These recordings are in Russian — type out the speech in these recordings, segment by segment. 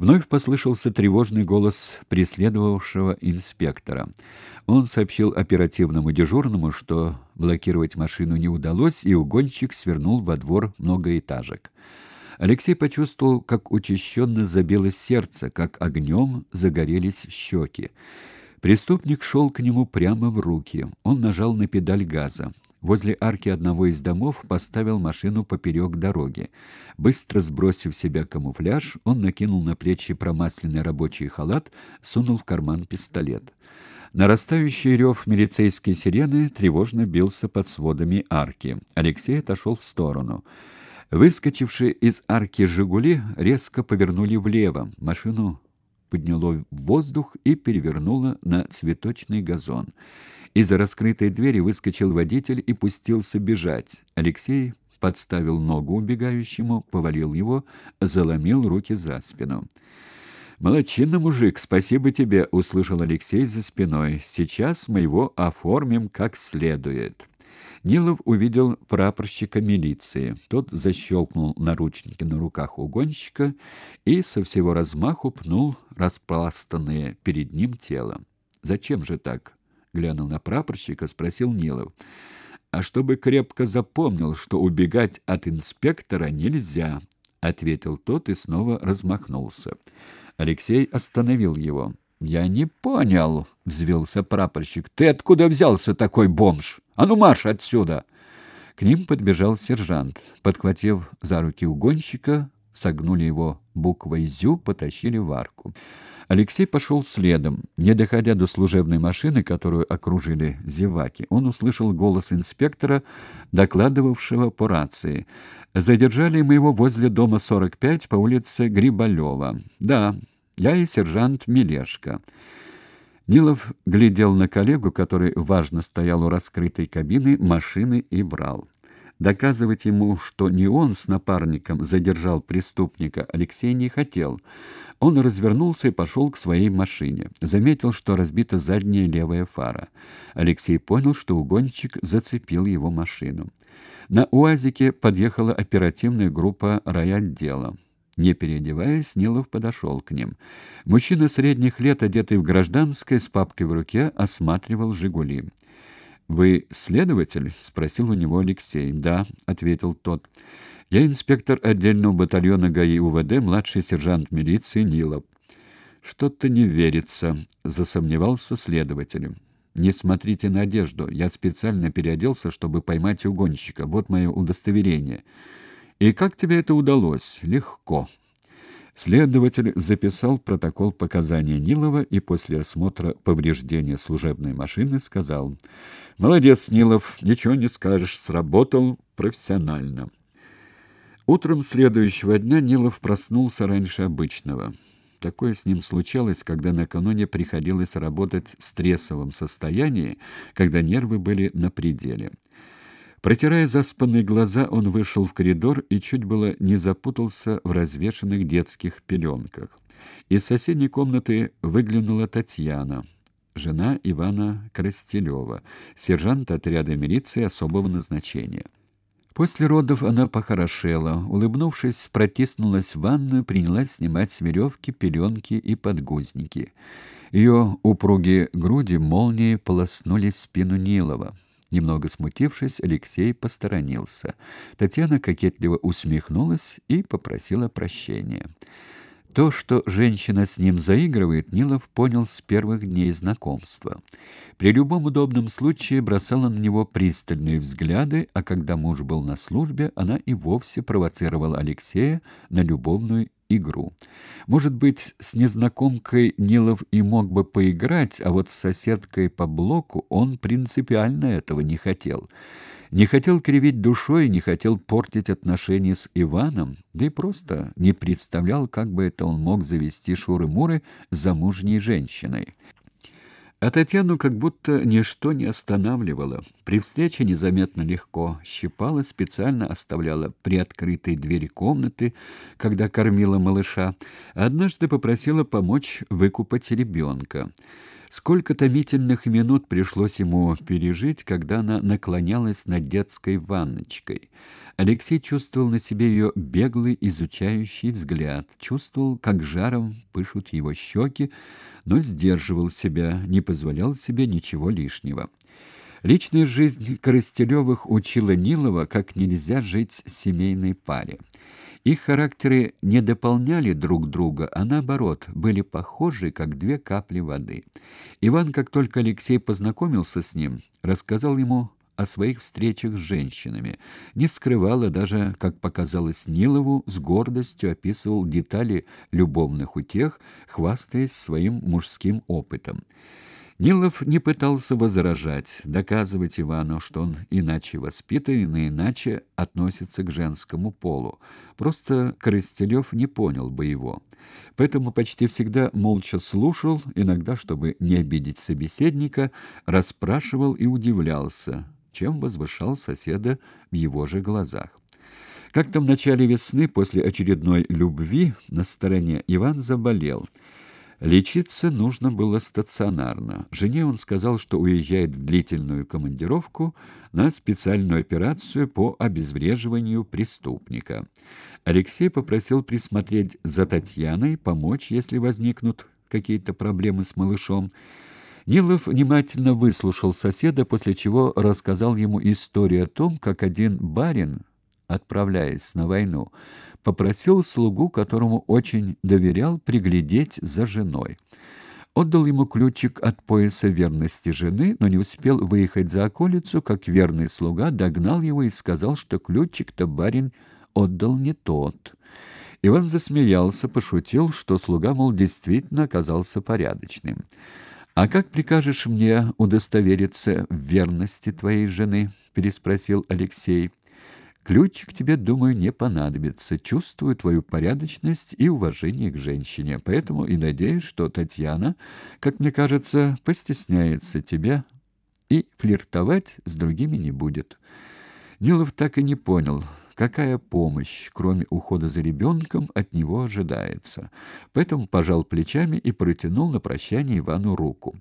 Вновь послышался тревожный голос преследовавшего инспектора. Он сообщил оперативному дежурному, что блокировать машину не удалось, и угонщик свернул во двор многоэтажек. Алексей почувствовал, как учащенно забилось сердце, как огнем загорелись щеки. Преступник шел к нему прямо в руки. Он нажал на педаль газа. Возле арки одного из домов поставил машину поперек дороги. Быстро сбросив себя камуфляж, он накинул на плечи промасленный рабочий халат, сунул в карман пистолет. Нарастающий рев милицейской сирены тревожно бился под сводами арки. Алексей отошел в сторону. Выскочившие из арки «Жигули» резко повернули влево. Машину подняло в воздух и перевернуло на цветочный газон. Из-за раскрытой двери выскочил водитель и пустился бежать. Алексей подставил ногу убегающему, повалил его, заломил руки за спину. «Молодчина, мужик, спасибо тебе!» — услышал Алексей за спиной. «Сейчас мы его оформим как следует». Нилов увидел прапорщика милиции. Тот защелкнул наручники на руках угонщика и со всего размаху пнул распластанное перед ним тело. «Зачем же так?» — глянув на прапорщика, спросил Нилов. «А чтобы крепко запомнил, что убегать от инспектора нельзя», — ответил тот и снова размахнулся. Алексей остановил его. «Я не понял», — взвился прапорщик. «Ты откуда взялся такой бомж? А ну марш отсюда!» К ним подбежал сержант. Подхватив за руки угонщика, согнули его буквой «Зю», потащили в арку. Алексей пошел следом. Не доходя до служебной машины, которую окружили зеваки, он услышал голос инспектора, докладывавшего по рации. «Задержали мы его возле дома 45 по улице Грибалева. Да, я и сержант Милешко. Нилов глядел на коллегу, который важно стоял у раскрытой кабины машины и брал. Доказывать ему, что не он с напарником задержал преступника, Алексей не хотел. Он развернулся и пошел к своей машине. Заметил, что разбита задняя левая фара. Алексей понял, что угонщик зацепил его машину. На УАЗике подъехала оперативная группа райотдела. Не переодеваясь, Нилов подошел к ним. Мужчина средних лет, одетый в гражданское, с папкой в руке, осматривал «Жигули». «Вы следователь?» — спросил у него Алексей. «Да», — ответил тот. «Я инспектор отдельного батальона ГАИ УВД, младший сержант милиции Нилов». «Что-то не верится», — засомневался следователь. «Не смотрите на одежду. Я специально переоделся, чтобы поймать угонщика. Вот мое удостоверение». И как тебе это удалось? Легко. Следователь записал протокол показания Нилова и после осмотра повреждения служебной машины сказал: "Молодец, Нилов, ничего не скажешь, сработал профессионально". Утром следующего дня Нилов проснулся раньше обычного. Такое с ним случалось, когда накануне приходилось работать в стрессовом состоянии, когда нервы были на пределе. Протирая заспанные глаза, он вышел в коридор и чуть было не запутался в развешанных детских пеленках. Из соседней комнаты выглянула Татьяна, жена Ивана Крастелева, сержант отряда милиции особого назначения. После родов она похорошела, улыбнувшись, протиснулась в ванную, принялась снимать с веревки пеленки и подгузники. Ее упругие груди молнией полоснули спину Нилова. Немного смутившись, Алексей посторонился. Татьяна кокетливо усмехнулась и попросила прощения. То, что женщина с ним заигрывает, Нилов понял с первых дней знакомства. При любом удобном случае бросала на него пристальные взгляды, а когда муж был на службе, она и вовсе провоцировала Алексея на любовную игру. Может быть, с незнакомкой Нилов и мог бы поиграть, а вот с соседкой по блоку он принципиально этого не хотел. Не хотел кривить душой, не хотел портить отношения с Иваном, да и просто не представлял, как бы это он мог завести шуры-муры с замужней женщиной. А Татьяну как будто ничто не останавливало. При встрече незаметно легко щипала, специально оставляла приоткрытой двери комнаты, когда кормила малыша. Однажды попросила помочь выкупать ребенка. Сколько томительных минут пришлось ему пережить, когда она наклонялась над детской ванночкой. Алексей чувствовал на себе ее беглый, изучающий взгляд, чувствовал, как жаром пышут его щеки, но сдерживал себя, не позволял себе ничего лишнего. Личная жизнь Коростелевых учила Нилова, как нельзя жить семейной паре. Их характеры не дополняли друг друга, а наоборот, были похожи, как две капли воды. Иван, как только Алексей познакомился с ним, рассказал ему о своих встречах с женщинами, не скрывал даже, как показалось Нилову, с гордостью описывал детали любовных утех, хвастаясь своим мужским опытом. Нилов не пытался возражать, доказывать Ивану, что он иначе воспитан и иначе относится к женскому полу. Просто Коростелев не понял бы его. Поэтому почти всегда молча слушал, иногда, чтобы не обидеть собеседника, расспрашивал и удивлялся, чем возвышал соседа в его же глазах. Как-то в начале весны, после очередной любви на стороне, Иван заболел – Лечиться нужно было стационарно. Жене он сказал, что уезжает в длительную командировку на специальную операцию по обезвреживанию преступника. Алексей попросил присмотреть за Татьяной, помочь, если возникнут какие-то проблемы с малышом. Нилов внимательно выслушал соседа, после чего рассказал ему историю о том, как один барин, отправляясь на войну, попросил слугу, которому очень доверял, приглядеть за женой. Отдал ему ключик от пояса верности жены, но не успел выехать за околицу, как верный слуга догнал его и сказал, что ключик-то барин отдал не тот. Иван засмеялся, пошутил, что слуга, мол, действительно оказался порядочным. «А как прикажешь мне удостовериться в верности твоей жены?» — переспросил Алексей. Ключик тебе, думаю, не понадобится. Чувствую твою порядочность и уважение к женщине. Поэтому и надеюсь, что Татьяна, как мне кажется, постесняется тебя и флиртовать с другими не будет. Нилов так и не понял, какая помощь, кроме ухода за ребенком, от него ожидается. Поэтому пожал плечами и протянул на прощание Ивану руку.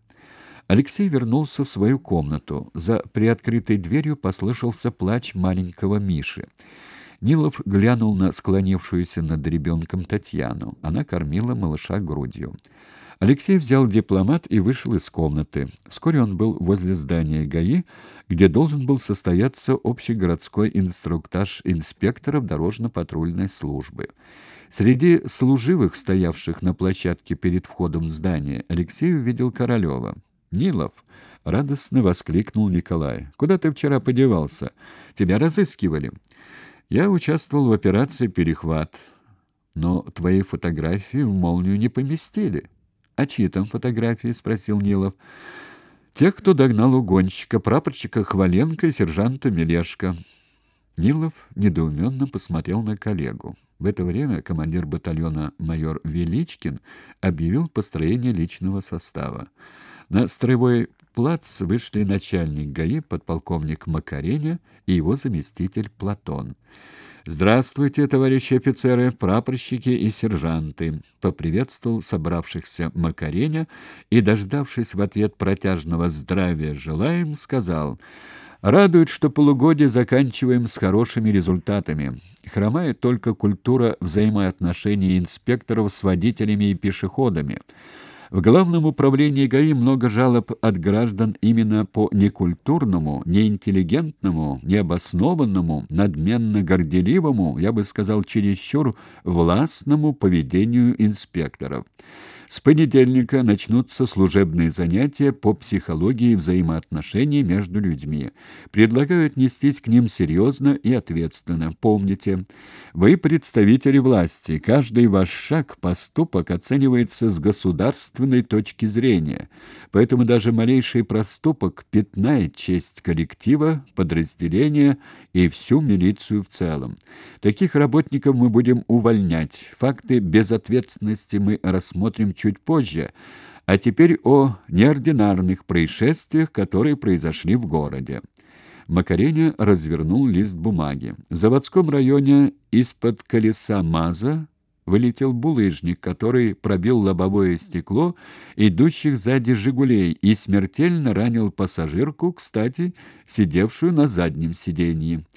Алексей вернулся в свою комнату. За приоткрытой дверью послышался плач маленького Миши. Нилов глянул на склонившуюся над ребенком Татьяну. Она кормила малыша грудью. Алексей взял дипломат и вышел из комнаты. Вскоре он был возле здания ГАИ, где должен был состояться общегородской инструктаж инспекторов дорожно-патрульной службы. Среди служивых, стоявших на площадке перед входом в здание, Алексей увидел Королева. Нилов, радостно воскликнул Николай. Куда ты вчера подевался? Тебя разыскивали. Я участвовал в операции Перехват, но твои фотографии в молнию не поместили. А чьи там фотографии? спросил Нилов. Тех, кто догнал угонщика, прапорщика Хваленко и сержанта Мелешко. Нилов недоуменно посмотрел на коллегу. В это время командир батальона майор Величкин объявил построение личного состава. На строевой плац вышли начальник ГАИ, подполковник Макареня и его заместитель Платон. «Здравствуйте, товарищи офицеры, прапорщики и сержанты!» — поприветствовал собравшихся Макареня и, дождавшись в ответ протяжного «здравия желаем», сказал «Радует, что полугодие заканчиваем с хорошими результатами. Хромает только культура взаимоотношений инспекторов с водителями и пешеходами». В главном управлении ГАИ много жалоб от граждан именно по некультурному, неинтеллигентному, необоснованному, надменно горделивому, я бы сказал, чересчур властному поведению инспекторов. С понедельника начнутся служебные занятия по психологии взаимоотношений между людьми. Предлагаю отнестись к ним серьезно и ответственно. Помните, вы представители власти, каждый ваш шаг, поступок оценивается с государственной точки зрения, поэтому даже малейший проступок пятнает честь коллектива, подразделения и всю милицию в целом. Таких работников мы будем увольнять. Факты безответственности мы рассмотрим чуть позже, а теперь о неординарных происшествиях, которые произошли в городе. Макареня развернул лист бумаги. В заводском районе из-под колеса МАЗа вылетел булыжник, который пробил лобовое стекло идущих сзади «Жигулей» и смертельно ранил пассажирку, кстати, сидевшую на заднем сиденье.